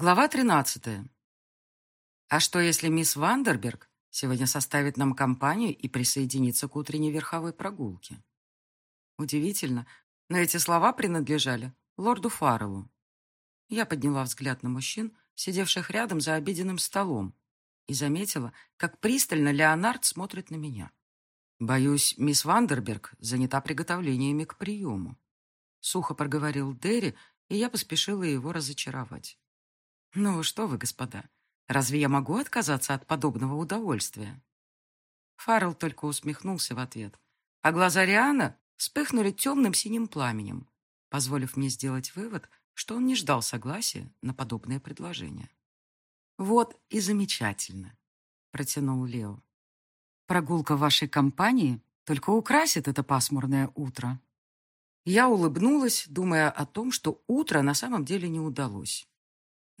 Глава 13. А что, если мисс Вандерберг сегодня составит нам компанию и присоединится к утренней верховой прогулке? Удивительно, но эти слова принадлежали лорду Фарреллу. Я подняла взгляд на мужчин, сидевших рядом за обеденным столом, и заметила, как пристально Леонард смотрит на меня. Боюсь, мисс Вандерберг занята приготовлениями к приему. Сухо проговорил Дерри, и я поспешила его разочаровать. «Ну что вы, господа, разве я могу отказаться от подобного удовольствия?» Фаррелл только усмехнулся в ответ, а глаза Риана вспыхнули темным синим пламенем, позволив мне сделать вывод, что он не ждал согласия на подобное предложение. «Вот и замечательно», — протянул Лео. «Прогулка вашей компании только украсит это пасмурное утро». Я улыбнулась, думая о том, что утро на самом деле не удалось.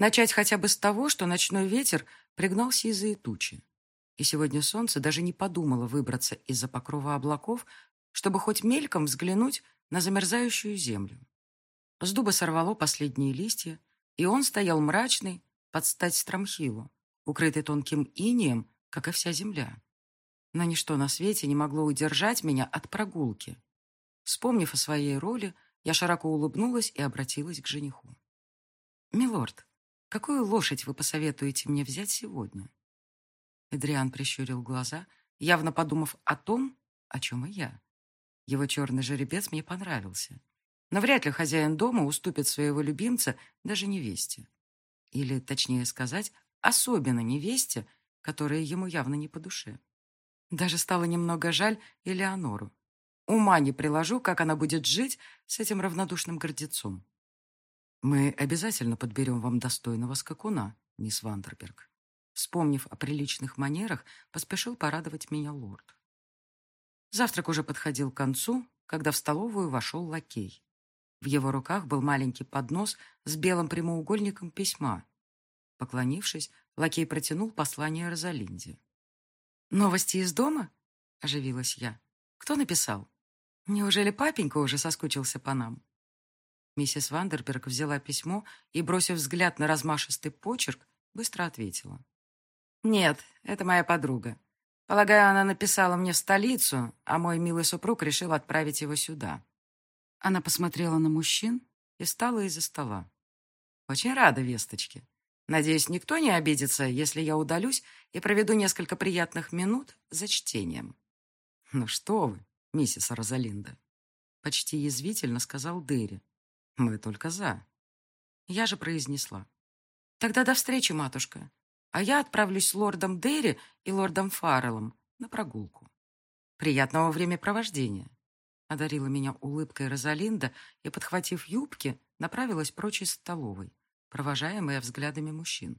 Начать хотя бы с того, что ночной ветер пригнался из-за тучи. И сегодня солнце даже не подумало выбраться из-за покрова облаков, чтобы хоть мельком взглянуть на замерзающую землю. С дуба сорвало последние листья, и он стоял мрачный, под стать Страмхилу, укрытый тонким инием, как и вся земля. Но ничто на свете не могло удержать меня от прогулки. Вспомнив о своей роли, я широко улыбнулась и обратилась к жениху. «Милорд, Какую лошадь вы посоветуете мне взять сегодня?» Эдриан прищурил глаза, явно подумав о том, о чем и я. Его черный жеребец мне понравился. Но вряд ли хозяин дома уступит своего любимца даже невесте. Или, точнее сказать, особенно невесте, которая ему явно не по душе. Даже стало немного жаль Элеонору. Ума не приложу, как она будет жить с этим равнодушным гордецом. Мы обязательно подберем вам достойного скакуна, мисс Вандерберг. Вспомнив о приличных манерах, поспешил порадовать меня лорд. Завтрак уже подходил к концу, когда в столовую вошел лакей. В его руках был маленький поднос с белым прямоугольником письма. Поклонившись, лакей протянул послание Розалинде. «Новости из дома?» — оживилась я. «Кто написал? Неужели папенька уже соскучился по нам?» Миссис Вандерберг взяла письмо и, бросив взгляд на размашистый почерк, быстро ответила. «Нет, это моя подруга. Полагаю, она написала мне в столицу, а мой милый супруг решил отправить его сюда». Она посмотрела на мужчин и встала из-за стола. «Очень рада весточке. Надеюсь, никто не обидится, если я удалюсь и проведу несколько приятных минут за чтением». «Ну что вы, миссис Розалинда?» Почти язвительно сказал Дерри. Мы только за. Я же произнесла. Тогда до встречи, матушка. А я отправлюсь с лордом Дерри и лордом Фарреллом на прогулку. Приятного времяпровождения. Одарила меня улыбкой Розалинда и, подхватив юбки, направилась прочь из столовой, провожаемая взглядами мужчин.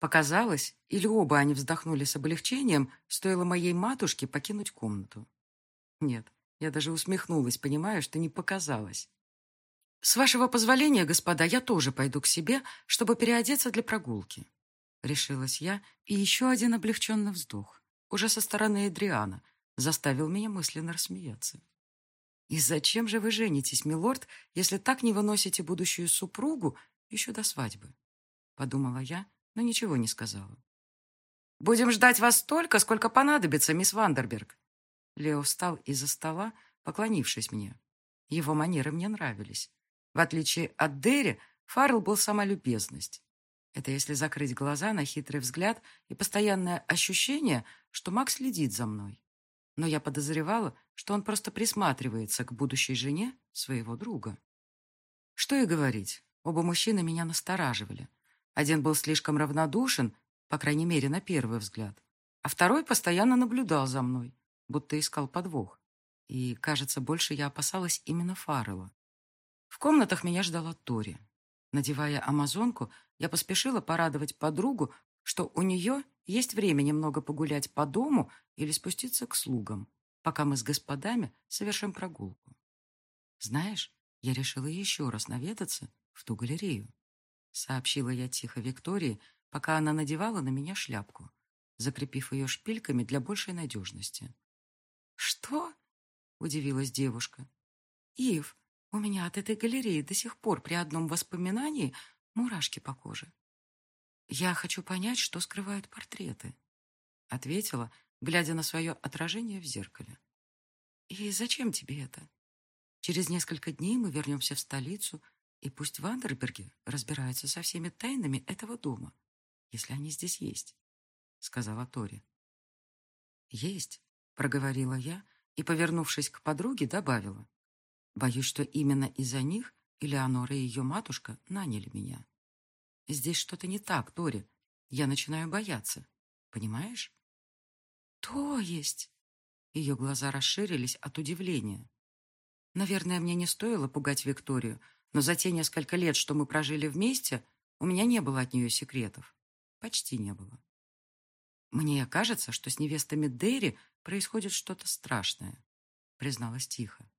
Показалось, или оба они вздохнули с облегчением, стоило моей матушке покинуть комнату. Нет, я даже усмехнулась, понимая, что не показалось. «С вашего позволения, господа, я тоже пойду к себе, чтобы переодеться для прогулки». Решилась я, и еще один облегченный вздох, уже со стороны Эдриана, заставил меня мысленно рассмеяться. «И зачем же вы женитесь, милорд, если так не выносите будущую супругу еще до свадьбы?» Подумала я, но ничего не сказала. «Будем ждать вас столько, сколько понадобится, мисс Вандерберг». Лео встал из-за стола, поклонившись мне. Его манеры мне нравились. В отличие от Дерри, Фаррелл был сама любезность. Это если закрыть глаза на хитрый взгляд и постоянное ощущение, что Макс следит за мной. Но я подозревала, что он просто присматривается к будущей жене своего друга. Что и говорить, оба мужчины меня настораживали. Один был слишком равнодушен, по крайней мере, на первый взгляд, а второй постоянно наблюдал за мной, будто искал подвох. И, кажется, больше я опасалась именно Фаррелла. В комнатах меня ждала Тори. Надевая амазонку, я поспешила порадовать подругу, что у нее есть время немного погулять по дому или спуститься к слугам, пока мы с господами совершим прогулку. Знаешь, я решила еще раз наведаться в ту галерею. Сообщила я тихо Виктории, пока она надевала на меня шляпку, закрепив ее шпильками для большей надежности. «Что?» — удивилась девушка. «Ив, у меня от этой галереи до сих пор при одном воспоминании мурашки по коже. «Я хочу понять, что скрывают портреты», — ответила, глядя на свое отражение в зеркале. «И зачем тебе это? Через несколько дней мы вернемся в столицу, и пусть Вандерберги разбираются со всеми тайнами этого дома, если они здесь есть», — сказала Тори. «Есть», — проговорила я и, повернувшись к подруге, добавила. «Боюсь, что именно из-за них Элеонора и ее матушка наняли меня. Здесь что-то не так, Тори. Я начинаю бояться. Понимаешь?» «То есть?» Ее глаза расширились от удивления. Наверное, мне не стоило пугать Викторию, но за те несколько лет, что мы прожили вместе, у меня не было от нее секретов. Почти не было. Мне кажется, что с невестами Дерри происходит что-то страшное, призналась тихо.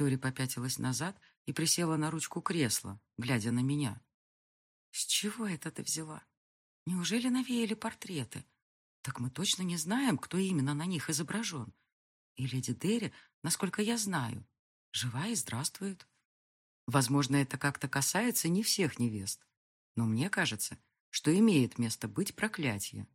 Тори попятилась назад и присела на ручку кресла, глядя на меня. С чего это ты взяла? Неужели навеяли портреты? Так мы точно не знаем, кто именно на них изображен. И леди Дерри, насколько я знаю, жива и здравствует. Возможно, это как-то касается не всех невест. Но мне кажется, что имеет место быть проклятие.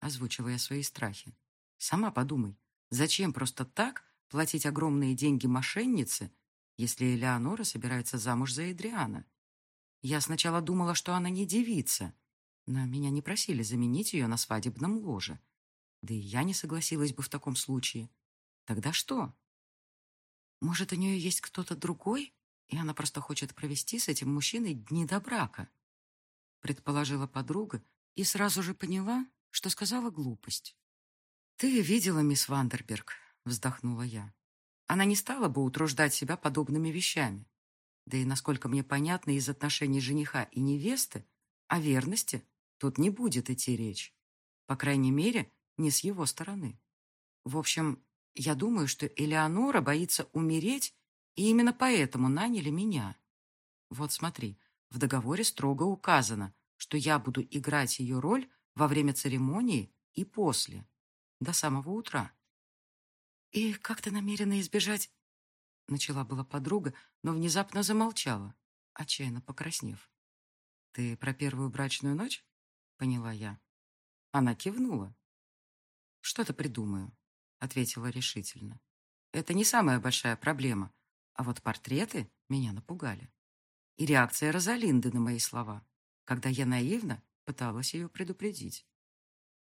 Озвучивая свои страхи. Сама подумай, зачем просто так платить огромные деньги мошеннице, если Элеонора собирается замуж за Эдриана? Я сначала думала, что она не девица, но меня не просили заменить ее на свадебном ложе. Да и я не согласилась бы в таком случае. Тогда что? Может, у нее есть кто-то другой, и она просто хочет провести с этим мужчиной дни до брака? Предположила подруга и сразу же поняла, что сказала глупость. «Ты видела мисс Вандерберг», — вздохнула я. «Она не стала бы утруждать себя подобными вещами. Да и, насколько мне понятно из отношений жениха и невесты, о верности Тут не будет идти речь. По крайней мере, не с его стороны. В общем, я думаю, что Элеонора боится умереть, и именно поэтому наняли меня. Вот смотри, в договоре строго указано, что я буду играть ее роль во время церемонии и после, до самого утра. «И как ты намерена избежать?» Начала была подруга, но внезапно замолчала, отчаянно покраснев. «Ты про первую брачную ночь?» поняла я. Она кивнула. «Что-то придумаю», — ответила решительно. «Это не самая большая проблема, а вот портреты меня напугали. И реакция Розалинды на мои слова, когда я наивно пыталась ее предупредить.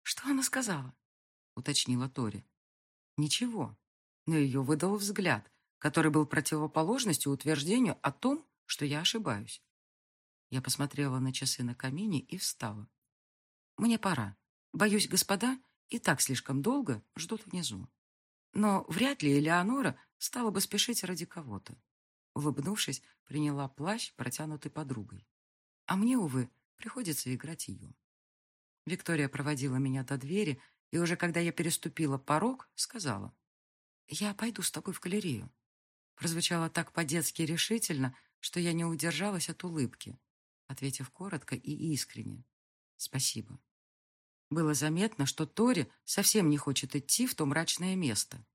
«Что она сказала?» — уточнила Тори. «Ничего, но ее выдал взгляд, который был противоположностью утверждению о том, что я ошибаюсь. Я посмотрела на часы на камине и встала. Мне пора. Боюсь, господа и так слишком долго ждут внизу. Но вряд ли Элеонора стала бы спешить ради кого-то. Улыбнувшись, приняла плащ, протянутый подругой. А мне, увы, приходится играть ее. Виктория проводила меня до двери, и уже когда я переступила порог, сказала, «Я пойду с тобой в галерею». Прозвучало так по-детски решительно, что я не удержалась от улыбки, ответив коротко и искренне. Спасибо. Было заметно, что Тори совсем не хочет идти в то мрачное место.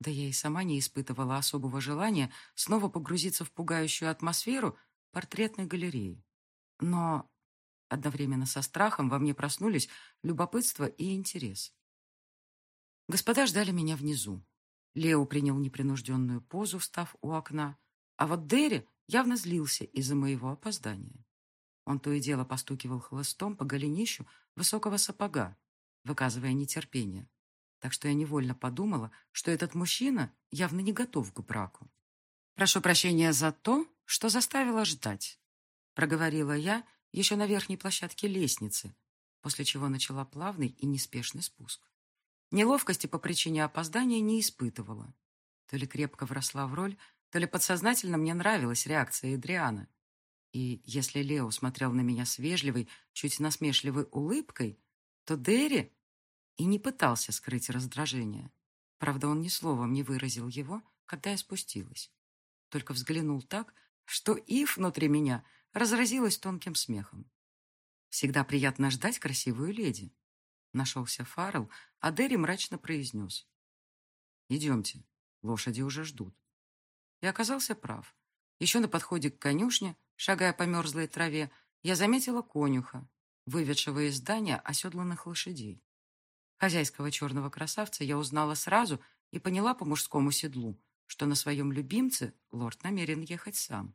Да я и сама не испытывала особого желания снова погрузиться в пугающую атмосферу портретной галереи. Но одновременно со страхом во мне проснулись любопытство и интерес. Господа ждали меня внизу. Лео принял непринужденную позу, встав у окна, а вот Дерри явно злился из-за моего опоздания. Он то и дело постукивал хлыстом по голенищу высокого сапога, выказывая нетерпение. Так что я невольно подумала, что этот мужчина явно не готов к браку. «Прошу прощения за то, что заставила ждать», проговорила я еще на верхней площадке лестницы, после чего начала плавный и неспешный спуск. Неловкости по причине опоздания не испытывала. То ли крепко вросла в роль, то ли подсознательно мне нравилась реакция Эдриана, и если Лео смотрел на меня с вежливой, чуть насмешливой улыбкой, то Дерри и не пытался скрыть раздражение. Правда, он ни словом не выразил его, когда я спустилась. Только взглянул так, что Ив внутри меня разразилась тонким смехом. Всегда приятно ждать красивую леди. Нашелся Фаррелл, а Дерри мрачно произнес. «Идемте, лошади уже ждут». И оказался прав. Еще на подходе к конюшне Шагая по мерзлой траве, я заметила конюха. выведшего из здания оседланных лошадей. Хозяйского черного красавца я узнала сразу и поняла по мужскому седлу, что на своем любимце лорд намерен ехать сам.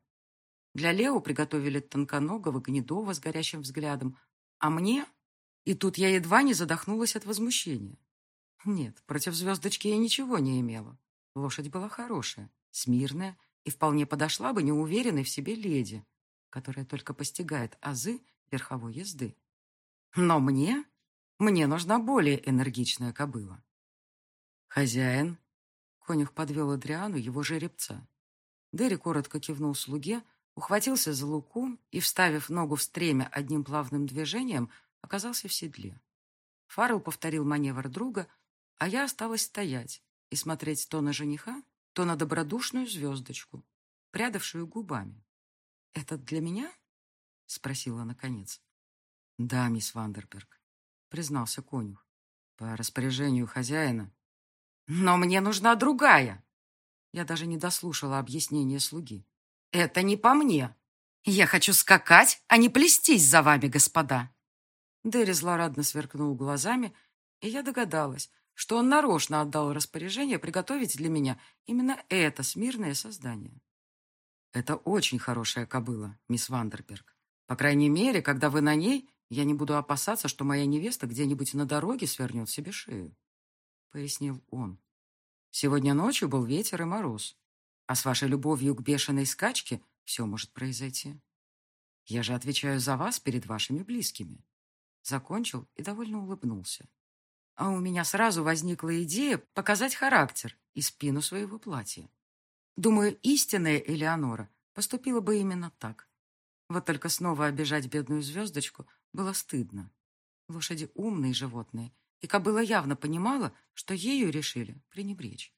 Для Лео приготовили тонконогого гнедого с горящим взглядом, а мне... И тут я едва не задохнулась от возмущения. Нет, против звездочки я ничего не имела. Лошадь была хорошая, смирная и вполне подошла бы неуверенной в себе леди, которая только постигает азы верховой езды. Но мне... Мне нужна более энергичная кобыла. «Хозяин!» Конюх подвел Адриану его жеребца. Дерри коротко кивнул слуге, ухватился за луку и, вставив ногу в стремя одним плавным движением, оказался в седле. Фаррелл повторил маневр друга, а я осталась стоять и смотреть то на жениха, то на добродушную звездочку, прядавшую губами. «Это для меня?» — спросила наконец. «Да, мисс Вандерберг», — признался конюх. «По распоряжению хозяина». «Но мне нужна другая!» Я даже не дослушала объяснения слуги. «Это не по мне. Я хочу скакать, а не плестись за вами, господа!» Дерри злорадно сверкнул глазами, и я догадалась, что он нарочно отдал распоряжение приготовить для меня именно это смирное создание. «Это очень хорошая кобыла, мисс Вандерберг. По крайней мере, когда вы на ней, я не буду опасаться, что моя невеста где-нибудь на дороге свернет себе шею», — пояснил он. «Сегодня ночью был ветер и мороз, а с вашей любовью к бешеной скачке все может произойти. Я же отвечаю за вас перед вашими близкими». Закончил и довольно улыбнулся. А у меня сразу возникла идея показать характер и спину своего платья. Думаю, истинная Элеонора поступила бы именно так. Вот только снова обижать бедную звездочку было стыдно. Лошади умные животные, и кобыла явно понимала, что ею решили пренебречь.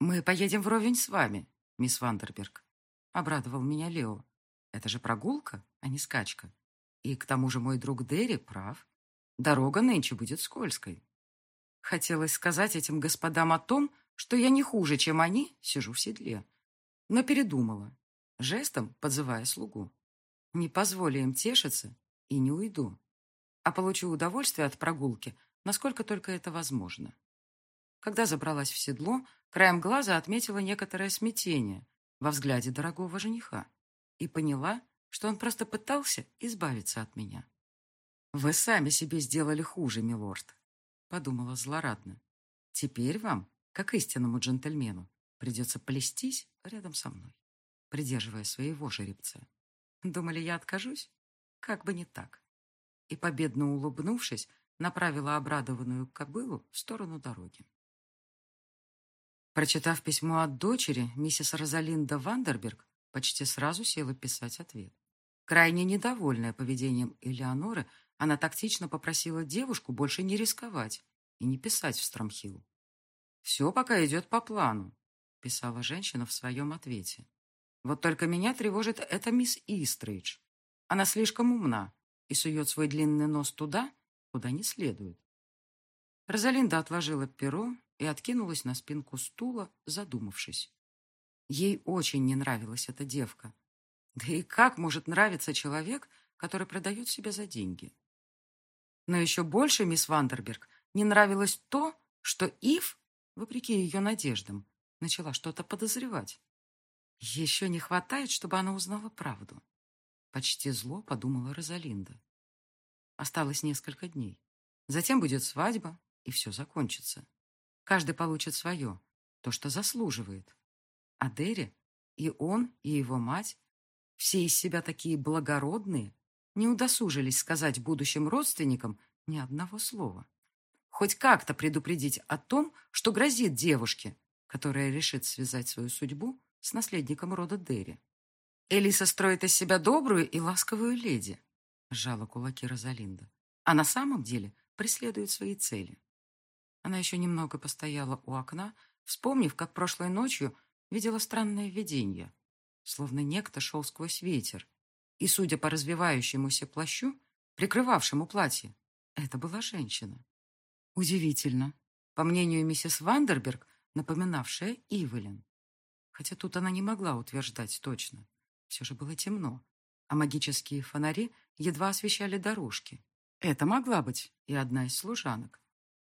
«Мы поедем вровень с вами, мисс Вандерберг», — обрадовал меня Лео. «Это же прогулка, а не скачка. И к тому же мой друг Дерри прав. Дорога нынче будет скользкой. Хотелось сказать этим господам о том, что я не хуже, чем они, сижу в седле. Но передумала, жестом подзывая слугу. Не позволю им тешиться и не уйду, а получу удовольствие от прогулки, насколько только это возможно. Когда забралась в седло, краем глаза отметила некоторое смятение во взгляде дорогого жениха и поняла, что он просто пытался избавиться от меня. «Вы сами себе сделали хуже, милорд», — подумала злорадно. «Теперь вам, как истинному джентльмену, придется плестись рядом со мной, придерживая своего жеребца. Думали, я откажусь? Как бы не так». И, победно улыбнувшись, направила обрадованную кобылу в сторону дороги. Прочитав письмо от дочери, миссис Розалинда Вандерберг почти сразу села писать ответ. Крайне недовольная поведением Элеоноры, она тактично попросила девушку больше не рисковать и не писать в Стромхилл. «Все пока идет по плану», — писала женщина в своем ответе. «Вот только меня тревожит эта мисс Истрейдж. Она слишком умна и сует свой длинный нос туда, куда не следует». Розалинда отложила перо и откинулась на спинку стула, задумавшись. Ей очень не нравилась эта девка. Да и как может нравиться человек, который продает себя за деньги? Но еще больше мисс Вандерберг не нравилось то, что Ив, вопреки ее надеждам, начала что-то подозревать. Еще не хватает, чтобы она узнала правду. Почти зло подумала Розалинда. Осталось несколько дней. Затем будет свадьба, и все закончится. Каждый получит свое, то, что заслуживает. А Дерри, и он, и его мать, все из себя такие благородные, не удосужились сказать будущим родственникам ни одного слова. Хоть как-то предупредить о том, что грозит девушке, которая решит связать свою судьбу с наследником рода Дерри. Элиса строит из себя добрую и ласковую леди, сжала кулаки Розалинда, а на самом деле преследует свои цели. Она еще немного постояла у окна, вспомнив, как прошлой ночью видела странное видение, словно некто шел сквозь ветер и, судя по развивающемуся плащу, прикрывавшему платье, это была женщина. Удивительно. По мнению миссис Вандерберг, напоминавшая Ивелин. Хотя тут она не могла утверждать точно. Все же было темно. а магические фонари едва освещали дорожки. Это могла быть и одна из служанок.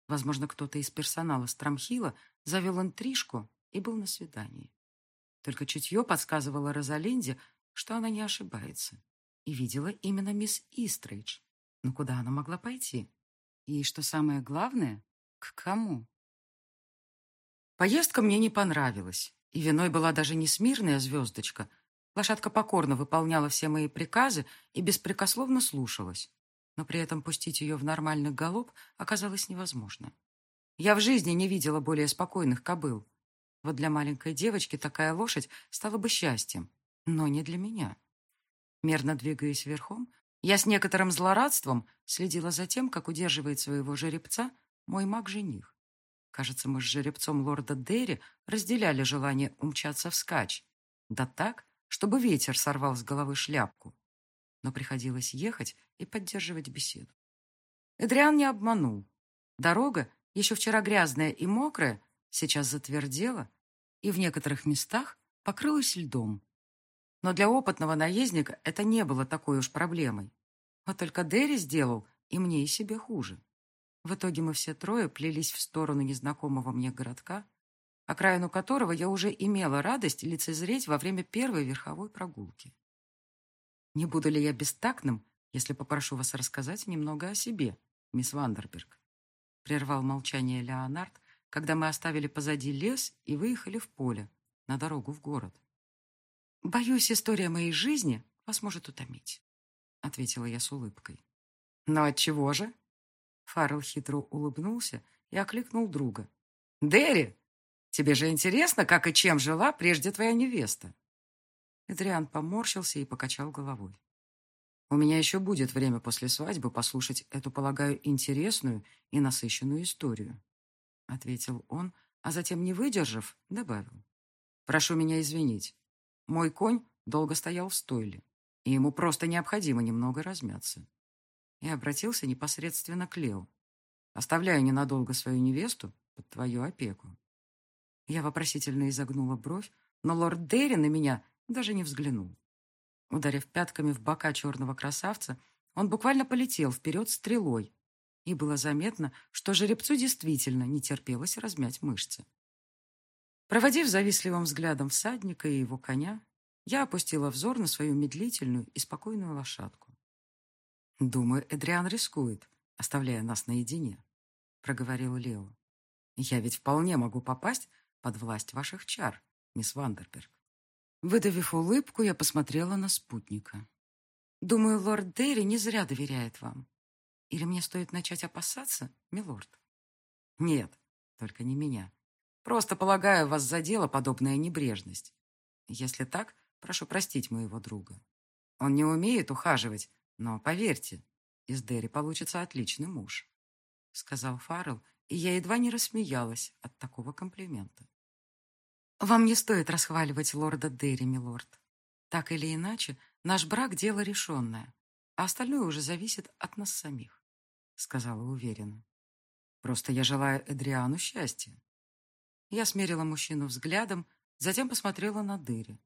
Возможно, кто-то из персонала Страмхила завел интрижку и был на свидании. Только чутье подсказывало Розалинде, что она не ошибается, и видела именно мисс Истрейдж. Но куда она могла пойти? И, что самое главное, к кому? Поездка мне не понравилась, и виной была даже не смирная звездочка. Лошадка покорно выполняла все мои приказы и беспрекословно слушалась. Но при этом пустить ее в нормальный галоп оказалось невозможно. Я в жизни не видела более спокойных кобыл. Вот для маленькой девочки такая лошадь стала бы счастьем, но не для меня. Мерно двигаясь верхом, я с некоторым злорадством следила за тем, как удерживает своего жеребца мой маг-жених. Кажется, мы с жеребцом лорда Дерри разделяли желание умчаться вскачь. Да так, чтобы ветер сорвал с головы шляпку. Но приходилось ехать и поддерживать беседу. Эдриан не обманул. Дорога, еще вчера грязная и мокрая, сейчас затвердела и в некоторых местах покрылась льдом. Но для опытного наездника это не было такой уж проблемой. Вот только Дерри сделал и мне, и себе хуже. В итоге мы все трое плелись в сторону незнакомого мне городка, окраину которого я уже имела радость лицезреть во время первой верховой прогулки. Не буду ли я бестактным, если попрошу вас рассказать немного о себе, мисс Вандерберг? Прервал молчание Леонард, когда мы оставили позади лес и выехали в поле, на дорогу в город. «Боюсь, история моей жизни вас может утомить», — ответила я с улыбкой. «Но отчего же?» Фаррелл хитро улыбнулся и окликнул друга. «Дерри, тебе же интересно, как и чем жила прежде твоя невеста?» Эдриан поморщился и покачал головой. «У меня еще будет время после свадьбы послушать эту, полагаю, интересную и насыщенную историю», — ответил он, а затем, не выдержав, добавил. «Прошу меня извинить. Мой конь долго стоял в стойле, и ему просто необходимо немного размяться. И обратился непосредственно к Лео, оставляя ненадолго свою невесту под твою опеку. Я вопросительно изогнула бровь, но лорд Дерри на меня даже не взглянул. Ударив пятками в бока черного красавца, он буквально полетел вперед стрелой, и было заметно, что жеребцу действительно не терпелось размять мышцы. Проводив завистливым взглядом всадника и его коня, я опустила взор на свою медлительную и спокойную лошадку. «Думаю, Эдриан рискует, оставляя нас наедине», — проговорил Лео. «Я ведь вполне могу попасть под власть ваших чар, мисс Вандерберг». Выдавив улыбку, я посмотрела на спутника. «Думаю, лорд Дерри не зря доверяет вам. Или мне стоит начать опасаться, милорд?» «Нет, только не меня. Просто, полагаю, вас задела подобная небрежность. Если так, прошу простить моего друга. Он не умеет ухаживать, но, поверьте, из Дерри получится отличный муж», — сказал Фаррелл, и я едва не рассмеялась от такого комплимента. «Вам не стоит расхваливать лорда Дерри, милорд. Так или иначе, наш брак — дело решенное, а остальное уже зависит от нас самих», — сказала уверенно. «Просто я желаю Эдриану счастья. Я смерила мужчину взглядом, затем посмотрела на дыре.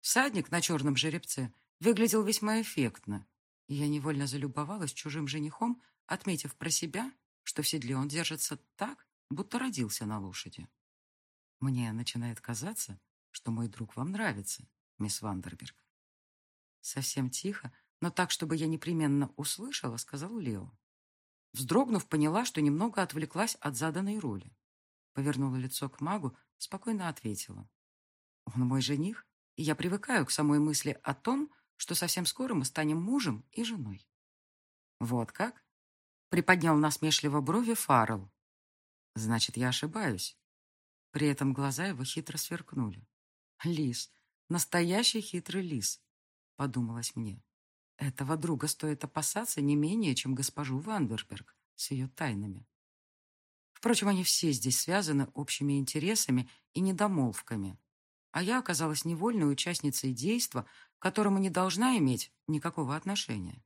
Всадник на черном жеребце выглядел весьма эффектно, и я невольно залюбовалась чужим женихом, отметив про себя, что в седле он держится так, будто родился на лошади. Мне начинает казаться, что мой друг вам нравится, мисс Вандерберг. Совсем тихо, но так, чтобы я непременно услышала, сказал Лео. Вздрогнув, поняла, что немного отвлеклась от заданной роли. Повернула лицо к магу, спокойно ответила. Он мой жених, и я привыкаю к самой мысли о том, что совсем скоро мы станем мужем и женой. Вот как? Приподнял насмешливо брови Фаррелл. Значит, я ошибаюсь. При этом глаза его хитро сверкнули. Лис, настоящий хитрый лис, подумалось мне. Этого друга стоит опасаться не менее, чем госпожу Вандерберг с ее тайнами. Впрочем, они все здесь связаны общими интересами и недомолвками. А я оказалась невольной участницей действа, к которому не должна иметь никакого отношения.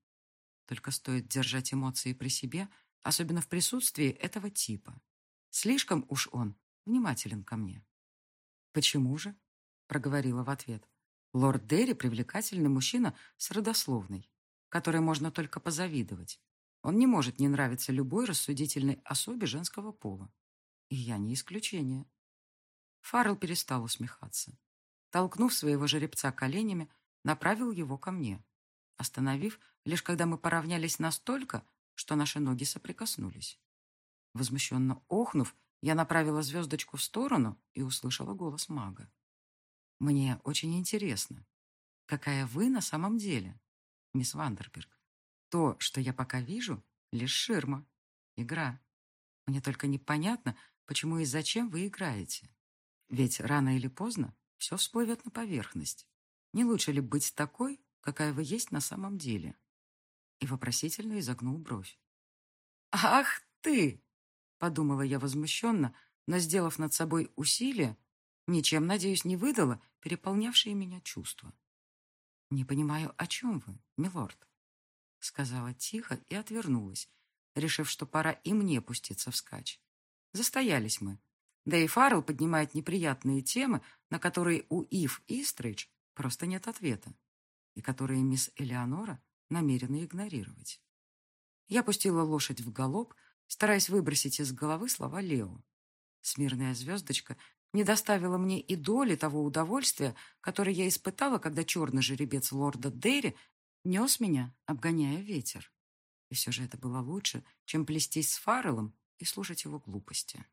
Только стоит держать эмоции при себе, особенно в присутствии этого типа. Слишком уж он внимателен ко мне. «Почему же?» — проговорила в ответ. Лорд Дерри — привлекательный мужчина с родословной, которой можно только позавидовать. Он не может не нравиться любой рассудительной особе женского пола. И я не исключение. Фаррелл перестал усмехаться. Толкнув своего жеребца коленями, направил его ко мне, остановив, лишь когда мы поравнялись настолько, что наши ноги соприкоснулись. Возмущенно охнув, я направила звездочку в сторону и услышала голос мага. «Мне очень интересно, какая вы на самом деле, мисс Вандерберг. То, что я пока вижу, лишь ширма, игра. Мне только непонятно, почему и зачем вы играете. Ведь рано или поздно все всплывет на поверхность. Не лучше ли быть такой, какая вы есть на самом деле?» И вопросительно изогнул бровь. «Ах ты!» Подумала я возмущенно, но, сделав над собой усилие, ничем, надеюсь, не выдала переполнявшие меня чувства. «Не понимаю, о чем вы, милорд?» Сказала тихо и отвернулась, решив, что пора и мне пуститься вскачь. Застоялись мы. Да и Фаррелл поднимает неприятные темы, на которые у Ив Истридж просто нет ответа, и которые мисс Элеонора намерена игнорировать. Я пустила лошадь в галоп, стараясь выбросить из головы слова Лео. Смирная звездочка не доставила мне и доли того удовольствия, которое я испытала, когда черный жеребец лорда Дерри нес меня, обгоняя ветер. И все же это было лучше, чем плестись с Фарреллом и слушать его глупости.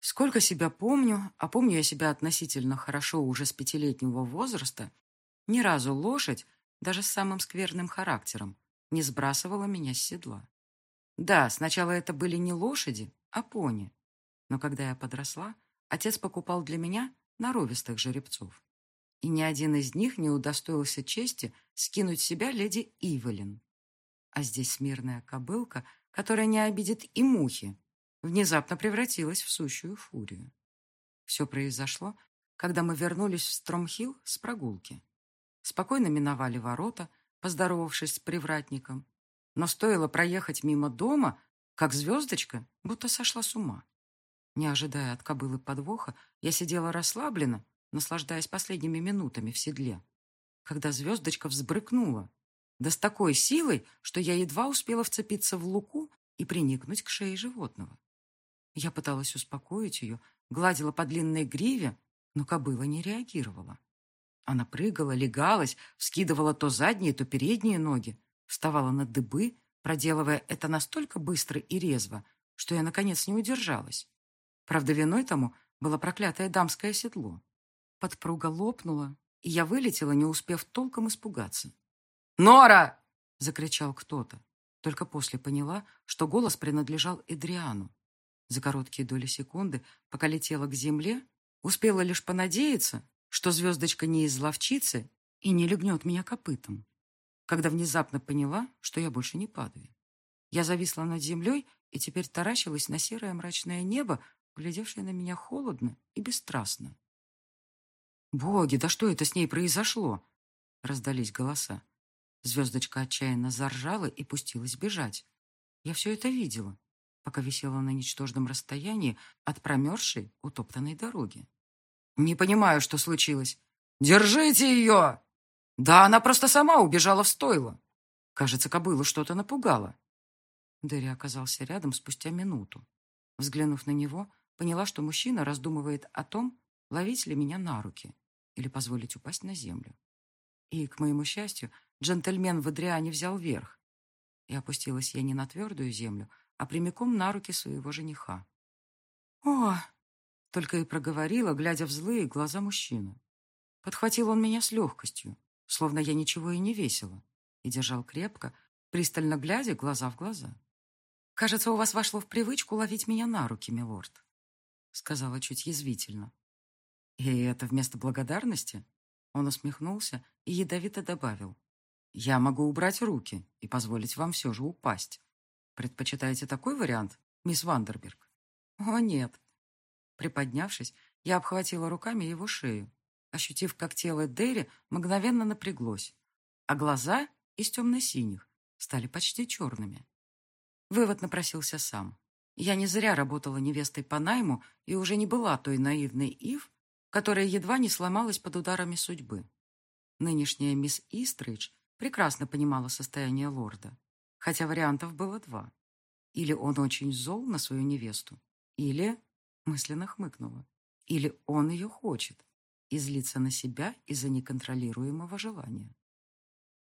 Сколько себя помню, а помню я себя относительно хорошо уже с пятилетнего возраста, ни разу лошадь, даже с самым скверным характером, не сбрасывала меня с седла. Да, сначала это были не лошади, а пони. Но когда я подросла, отец покупал для меня норовистых жеребцов. И ни один из них не удостоился чести скинуть себя леди Ивелин. А здесь смирная кобылка, которая не обидит и мухи, внезапно превратилась в сущую фурию. Все произошло, когда мы вернулись в Стромхилл с прогулки. Спокойно миновали ворота, поздоровавшись с привратником, но стоило проехать мимо дома, как звездочка будто сошла с ума. Не ожидая от кобылы подвоха, я сидела расслабленно, наслаждаясь последними минутами в седле, когда звездочка взбрыкнула, да с такой силой, что я едва успела вцепиться в луку и приникнуть к шее животного. Я пыталась успокоить ее, гладила по длинной гриве, но кобыла не реагировала. Она прыгала, легалась, вскидывала то задние, то передние ноги, вставала на дыбы, проделывая это настолько быстро и резво, что я, наконец, не удержалась. Правда, виной тому было проклятое дамское седло. Подпруга лопнула, и я вылетела, не успев толком испугаться. «Нора!» — закричал кто-то. Только после поняла, что голос принадлежал Эдриану. За короткие доли секунды, пока летела к земле, успела лишь понадеяться, что звездочка не изловчится и не легнет меня копытом когда внезапно поняла, что я больше не падаю. Я зависла над землей и теперь таращилась на серое мрачное небо, глядевшее на меня холодно и бесстрастно. «Боги, да что это с ней произошло?» — раздались голоса. Звездочка отчаянно заржала и пустилась бежать. Я все это видела, пока висела на ничтожном расстоянии от промерзшей, утоптанной дороги. «Не понимаю, что случилось. Держите ее!» Да она просто сама убежала в стойло. Кажется, кобылу что-то напугало. Дерри оказался рядом спустя минуту. Взглянув на него, поняла, что мужчина раздумывает о том, ловить ли меня на руки или позволить упасть на землю. И, к моему счастью, джентльмен в Адриане взял верх. И опустилась я не на твердую землю, а прямиком на руки своего жениха. «О!» — только и проговорила, глядя в злые глаза мужчины. Подхватил он меня с легкостью, словно я ничего и не весила, и держал крепко, пристально глядя глаза в глаза. «Кажется, у вас вошло в привычку ловить меня на руки, милорд», сказала чуть язвительно. «И это вместо благодарности?» Он усмехнулся и ядовито добавил. «Я могу убрать руки и позволить вам все же упасть. Предпочитаете такой вариант, мисс Вандерберг?» «О, нет». Приподнявшись, я обхватила руками его шею ощутив, как тело Дерри мгновенно напряглось, а глаза из темно-синих стали почти черными. Вывод напросился сам. Я не зря работала невестой по найму и уже не была той наивной Ив, которая едва не сломалась под ударами судьбы. Нынешняя мисс Истридж прекрасно понимала состояние лорда, хотя вариантов было два. Или он очень зол на свою невесту, или, мысленно хмыкнула, или он ее хочет и злится на себя из-за неконтролируемого желания.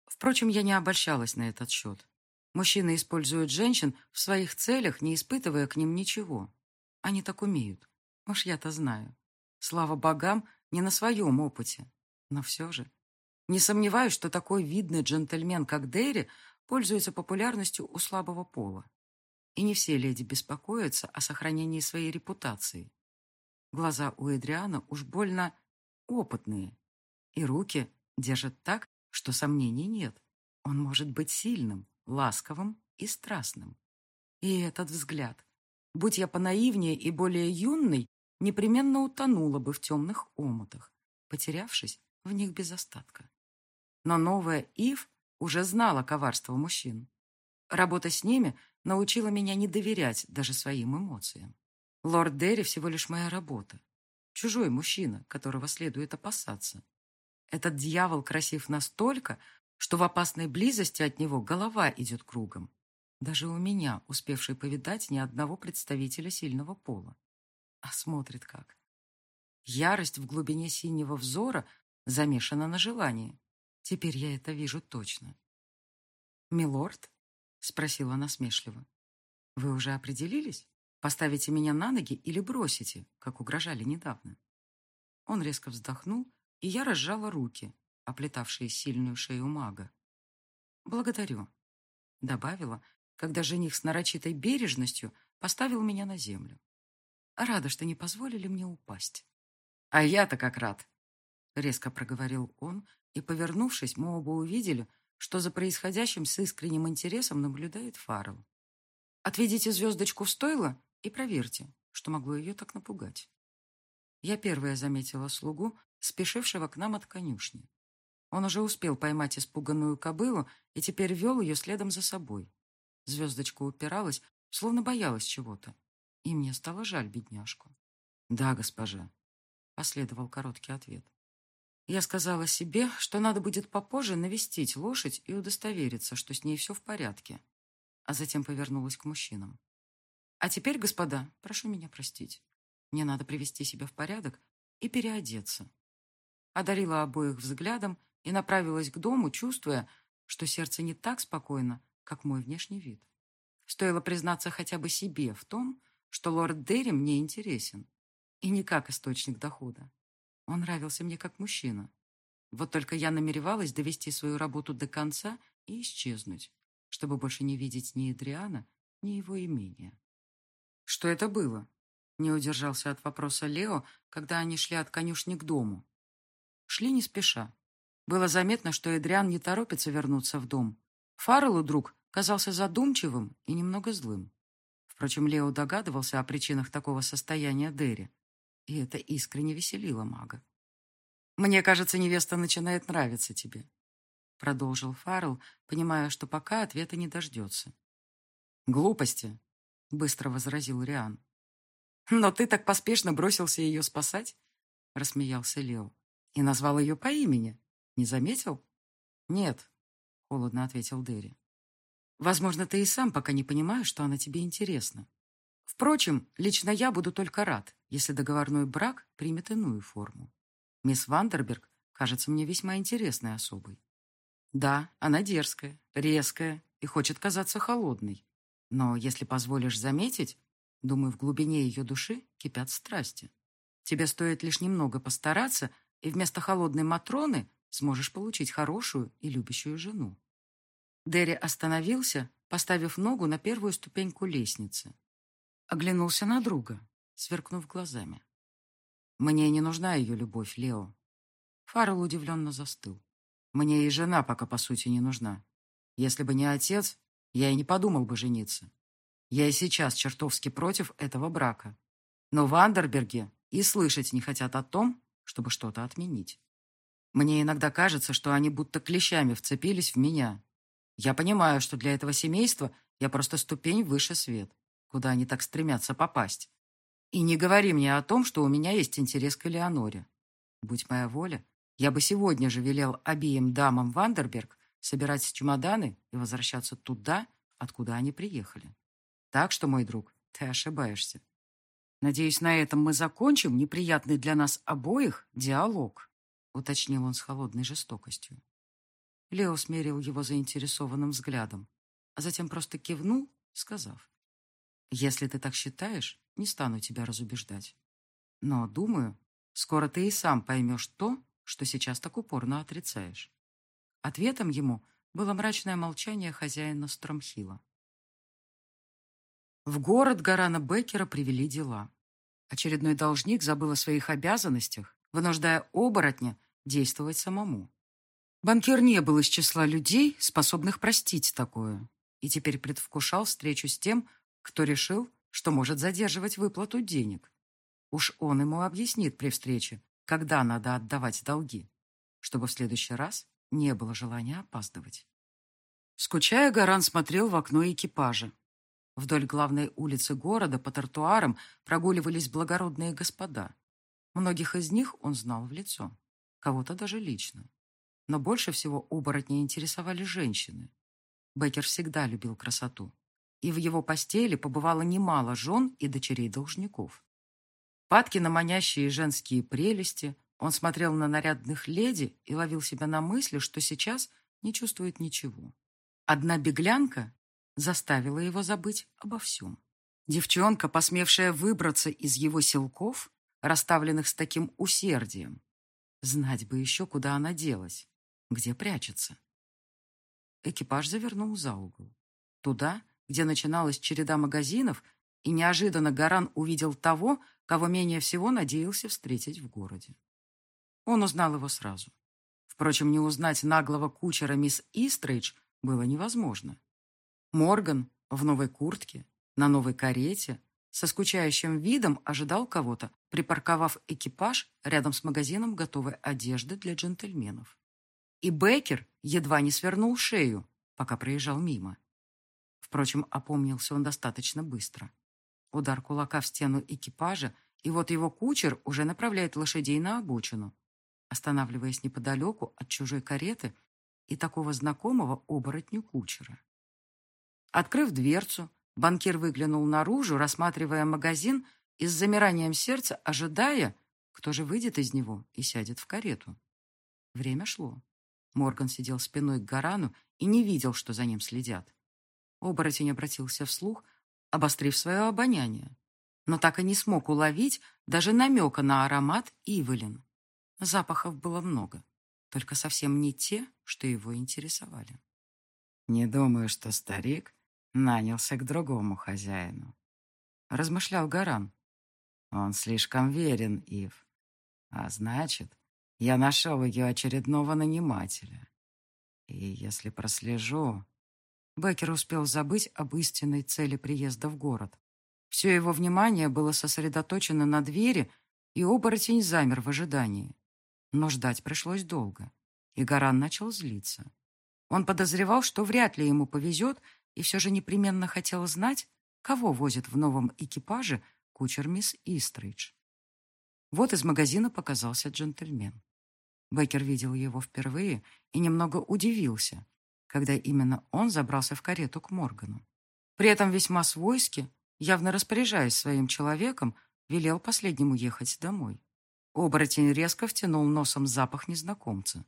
Впрочем, я не обольщалась на этот счет. Мужчины используют женщин в своих целях, не испытывая к ним ничего. Они так умеют. Уж я-то знаю. Слава богам, не на своем опыте. Но все же. Не сомневаюсь, что такой видный джентльмен, как Дерри, пользуется популярностью у слабого пола. И не все леди беспокоятся о сохранении своей репутации. Глаза у Эдриана уж больно опытные. И руки держат так, что сомнений нет. Он может быть сильным, ласковым и страстным. И этот взгляд. Будь я понаивнее и более юной, непременно утонула бы в темных омутах, потерявшись в них без остатка. Но новая Ив уже знала коварство мужчин. Работа с ними научила меня не доверять даже своим эмоциям. Лорд Дерри всего лишь моя работа. Чужой мужчина, которого следует опасаться. Этот дьявол красив настолько, что в опасной близости от него голова идет кругом. Даже у меня, успевшей повидать ни одного представителя сильного пола. А смотрит как. Ярость в глубине синего взора замешана на желании. Теперь я это вижу точно. «Милорд?» — спросила насмешливо. «Вы уже определились? Поставите меня на ноги или бросите, как угрожали недавно?» Он резко вздохнул, и я разжала руки, оплетавшие сильную шею мага. «Благодарю», — добавила, когда жених с нарочитой бережностью поставил меня на землю. Рада, что не позволили мне упасть. «А я-то как рад!» — резко проговорил он, и, повернувшись, мы оба увидели, что за происходящим с искренним интересом наблюдает Фаррелл. «Отведите звездочку в стойло и проверьте, что могло ее так напугать». Я первая заметила слугу, спешившего к нам от конюшни. Он уже успел поймать испуганную кобылу и теперь вел ее следом за собой. Звездочка упиралась, словно боялась чего-то. И мне стало жаль бедняжку. «Да, госпожа», — последовал короткий ответ. Я сказала себе, что надо будет попозже навестить лошадь и удостовериться, что с ней все в порядке. А затем повернулась к мужчинам. «А теперь, господа, прошу меня простить. Мне надо привести себя в порядок и переодеться». Одарила обоих взглядом и направилась к дому, чувствуя, что сердце не так спокойно, как мой внешний вид. Стоило признаться хотя бы себе в том, что лорд Дерри мне интересен, и не как источник дохода. Он нравился мне как мужчина. Вот только я намеревалась довести свою работу до конца и исчезнуть, чтобы больше не видеть ни Эдриана, ни его имения. Что это было? Не удержался от вопроса Лео, когда они шли от конюшни к дому. Шли не спеша. Было заметно, что Эдриан не торопится вернуться в дом. Фарреллу друг казался задумчивым и немного злым. Впрочем, Лео догадывался о причинах такого состояния Дерри, и это искренне веселило мага. «Мне кажется, невеста начинает нравиться тебе», — продолжил Фаррелл, понимая, что пока ответа не дождется. «Глупости», — быстро возразил Риан. «Но ты так поспешно бросился ее спасать?» — рассмеялся Лео. «И назвал ее по имени. Не заметил?» «Нет», — холодно ответил Дерри. Возможно, ты и сам пока не понимаешь, что она тебе интересна. Впрочем, лично я буду только рад, если договорной брак примет иную форму. Мисс Вандерберг кажется мне весьма интересной особой. Да, она дерзкая, резкая и хочет казаться холодной. Но, если позволишь заметить, думаю, в глубине ее души кипят страсти. Тебе стоит лишь немного постараться, и вместо холодной Матроны сможешь получить хорошую и любящую жену. Дерри остановился, поставив ногу на первую ступеньку лестницы. Оглянулся на друга, сверкнув глазами. «Мне не нужна ее любовь, Лео». Фаррелл удивленно застыл. «Мне и жена пока, по сути, не нужна. Если бы не отец, я и не подумал бы жениться. Я и сейчас чертовски против этого брака. Но в Андерберге и слышать не хотят о том, чтобы что-то отменить. Мне иногда кажется, что они будто клещами вцепились в меня, я понимаю, что для этого семейства я просто ступень выше свет, куда они так стремятся попасть. И не говори мне о том, что у меня есть интерес к Элеоноре. Будь моя воля, я бы сегодня же велел обеим дамам Вандерберг собирать чемоданы и возвращаться туда, откуда они приехали. Так что, мой друг, ты ошибаешься. Надеюсь, на этом мы закончим неприятный для нас обоих диалог, уточнил он с холодной жестокостью. Лео смерил его заинтересованным взглядом, а затем просто кивнул, сказав, «Если ты так считаешь, не стану тебя разубеждать. Но, думаю, скоро ты и сам поймешь то, что сейчас так упорно отрицаешь». Ответом ему было мрачное молчание хозяина Стромхила. В город Гарана Беккера привели дела. Очередной должник забыл о своих обязанностях, вынуждая оборотня действовать самому. Банкир не был из числа людей, способных простить такое, и теперь предвкушал встречу с тем, кто решил, что может задерживать выплату денег. Уж он ему объяснит при встрече, когда надо отдавать долги, чтобы в следующий раз не было желания опаздывать. Скучая, Гаран смотрел в окно экипажа. Вдоль главной улицы города по тротуарам прогуливались благородные господа. Многих из них он знал в лицо, кого-то даже лично. Но больше всего оборотни интересовали женщины. Беккер всегда любил красоту. И в его постели побывало немало жен и дочерей должников. Падки на манящие женские прелести, он смотрел на нарядных леди и ловил себя на мысли, что сейчас не чувствует ничего. Одна беглянка заставила его забыть обо всем. Девчонка, посмевшая выбраться из его силков, расставленных с таким усердием. Знать бы еще, куда она делась где прячется. Экипаж завернул за угол. Туда, где начиналась череда магазинов, и неожиданно Гаран увидел того, кого менее всего надеялся встретить в городе. Он узнал его сразу. Впрочем, не узнать наглого кучера мисс Истрейдж было невозможно. Морган в новой куртке, на новой карете, со скучающим видом ожидал кого-то, припарковав экипаж рядом с магазином готовой одежды для джентльменов. И Беккер едва не свернул шею, пока проезжал мимо. Впрочем, опомнился он достаточно быстро. Удар кулака в стену экипажа, и вот его кучер уже направляет лошадей на обочину, останавливаясь неподалеку от чужой кареты и такого знакомого оборотню кучера. Открыв дверцу, банкир выглянул наружу, рассматривая магазин и с замиранием сердца ожидая, кто же выйдет из него и сядет в карету. Время шло. Морган сидел спиной к Гарану и не видел, что за ним следят. Оборотень обратился вслух, обострив свое обоняние, но так и не смог уловить даже намека на аромат Ивелин. Запахов было много, только совсем не те, что его интересовали. «Не думаю, что старик нанялся к другому хозяину», — размышлял Гаран. «Он слишком верен, Ив. А значит, я нашел ее очередного нанимателя. И если прослежу... Беккер успел забыть об истинной цели приезда в город. Все его внимание было сосредоточено на двери, и оборотень замер в ожидании. Но ждать пришлось долго, и Гаран начал злиться. Он подозревал, что вряд ли ему повезет, и все же непременно хотел знать, кого возит в новом экипаже кучер мисс Истридж. Вот из магазина показался джентльмен. Беккер видел его впервые и немного удивился, когда именно он забрался в карету к Моргану. При этом весьма свойски, явно распоряжаясь своим человеком, велел последнему ехать домой. Оборотень резко втянул носом запах незнакомца,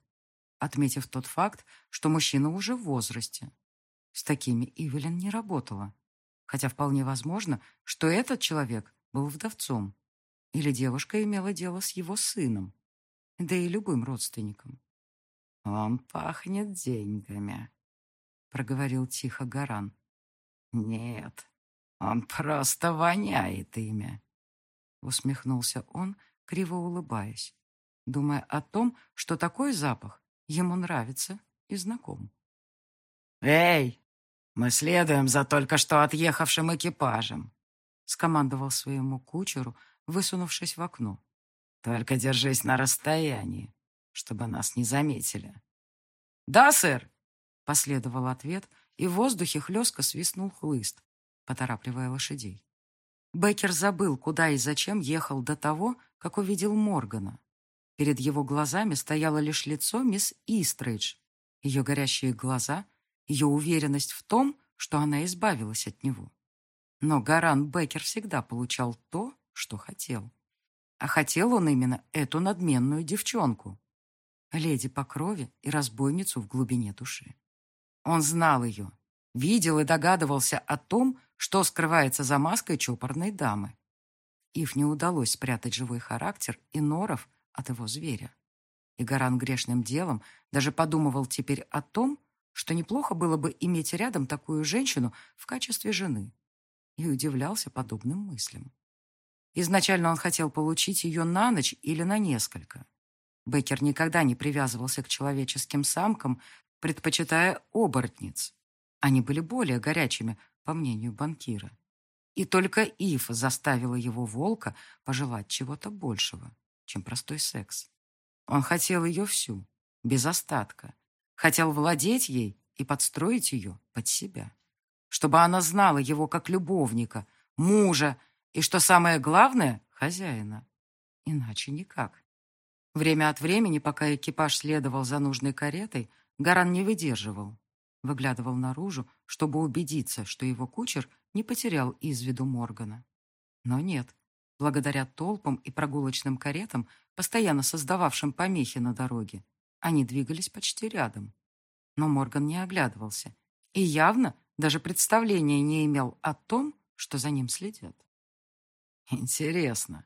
отметив тот факт, что мужчина уже в возрасте. С такими Ивелин не работала, хотя вполне возможно, что этот человек был вдовцом, или девушка имела дело с его сыном да и любым родственникам. «Он пахнет деньгами», — проговорил тихо Гаран. «Нет, он просто воняет ими», — усмехнулся он, криво улыбаясь, думая о том, что такой запах ему нравится и знаком. «Эй, мы следуем за только что отъехавшим экипажем», — скомандовал своему кучеру, высунувшись в окно. Только держись на расстоянии, чтобы нас не заметили. «Да, сэр!» — последовал ответ, и в воздухе хлестко свистнул хлыст, поторапливая лошадей. Беккер забыл, куда и зачем ехал до того, как увидел Моргана. Перед его глазами стояло лишь лицо мисс Истрейдж, ее горящие глаза, ее уверенность в том, что она избавилась от него. Но Гаран Беккер всегда получал то, что хотел. А хотел он именно эту надменную девчонку. Леди по крови и разбойницу в глубине души. Он знал ее, видел и догадывался о том, что скрывается за маской чопорной дамы. Ив не удалось спрятать живой характер и норов от его зверя. И Гаран грешным делом даже подумывал теперь о том, что неплохо было бы иметь рядом такую женщину в качестве жены. И удивлялся подобным мыслям. Изначально он хотел получить ее на ночь или на несколько. Беккер никогда не привязывался к человеческим самкам, предпочитая оборотниц. Они были более горячими, по мнению банкира. И только Ив заставила его волка пожелать чего-то большего, чем простой секс. Он хотел ее всю, без остатка. Хотел владеть ей и подстроить ее под себя. Чтобы она знала его как любовника, мужа и, что самое главное, хозяина. Иначе никак. Время от времени, пока экипаж следовал за нужной каретой, Гаран не выдерживал. Выглядывал наружу, чтобы убедиться, что его кучер не потерял из виду Моргана. Но нет. Благодаря толпам и прогулочным каретам, постоянно создававшим помехи на дороге, они двигались почти рядом. Но Морган не оглядывался и явно даже представления не имел о том, что за ним следят. «Интересно,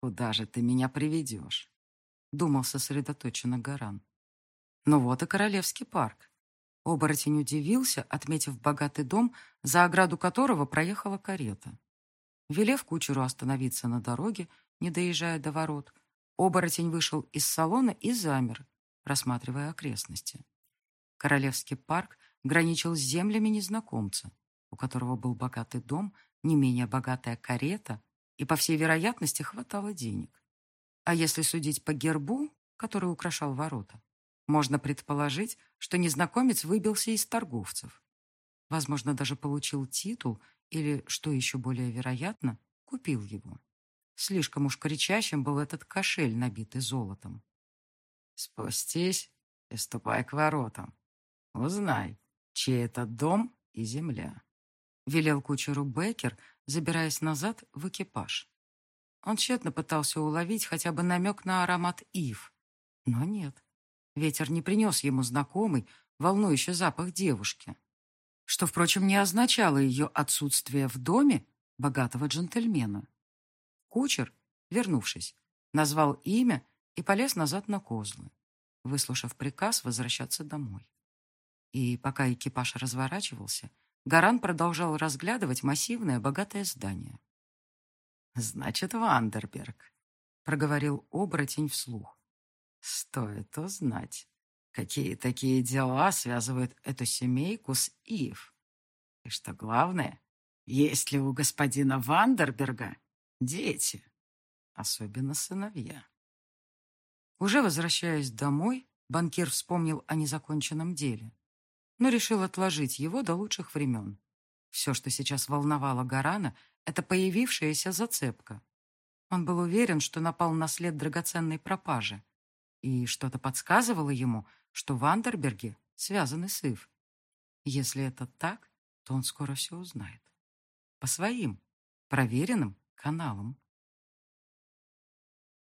куда же ты меня приведешь?» — думал сосредоточенно Гаран. Ну вот и Королевский парк. Оборотень удивился, отметив богатый дом, за ограду которого проехала карета. Велев кучеру остановиться на дороге, не доезжая до ворот, оборотень вышел из салона и замер, рассматривая окрестности. Королевский парк граничил с землями незнакомца, у которого был богатый дом, не менее богатая карета, и, по всей вероятности, хватало денег. А если судить по гербу, который украшал ворота, можно предположить, что незнакомец выбился из торговцев. Возможно, даже получил титул или, что еще более вероятно, купил его. Слишком уж кричащим был этот кошель, набитый золотом. «Спустись и ступай к воротам. Узнай, чей это дом и земля», — велел кучеру Беккер, забираясь назад в экипаж. Он тщетно пытался уловить хотя бы намек на аромат ив, но нет. Ветер не принес ему знакомый, волнующий запах девушки, что, впрочем, не означало ее отсутствие в доме богатого джентльмена. Кучер, вернувшись, назвал имя и полез назад на козлы, выслушав приказ возвращаться домой. И пока экипаж разворачивался, Гаран продолжал разглядывать массивное богатое здание. «Значит, Вандерберг», — проговорил оборотень вслух. Стоит узнать, какие такие дела связывают эту семейку с Ив. И что главное, есть ли у господина Вандерберга дети, особенно сыновья. Уже возвращаясь домой, банкир вспомнил о незаконченном деле, но решил отложить его до лучших времен. Все, что сейчас волновало Гарана, это появившаяся зацепка. Он был уверен, что напал на след драгоценной пропажи, и что-то подсказывало ему, что Вандерберги связаны с Ив. Если это так, то он скоро все узнает. По своим, проверенным каналам.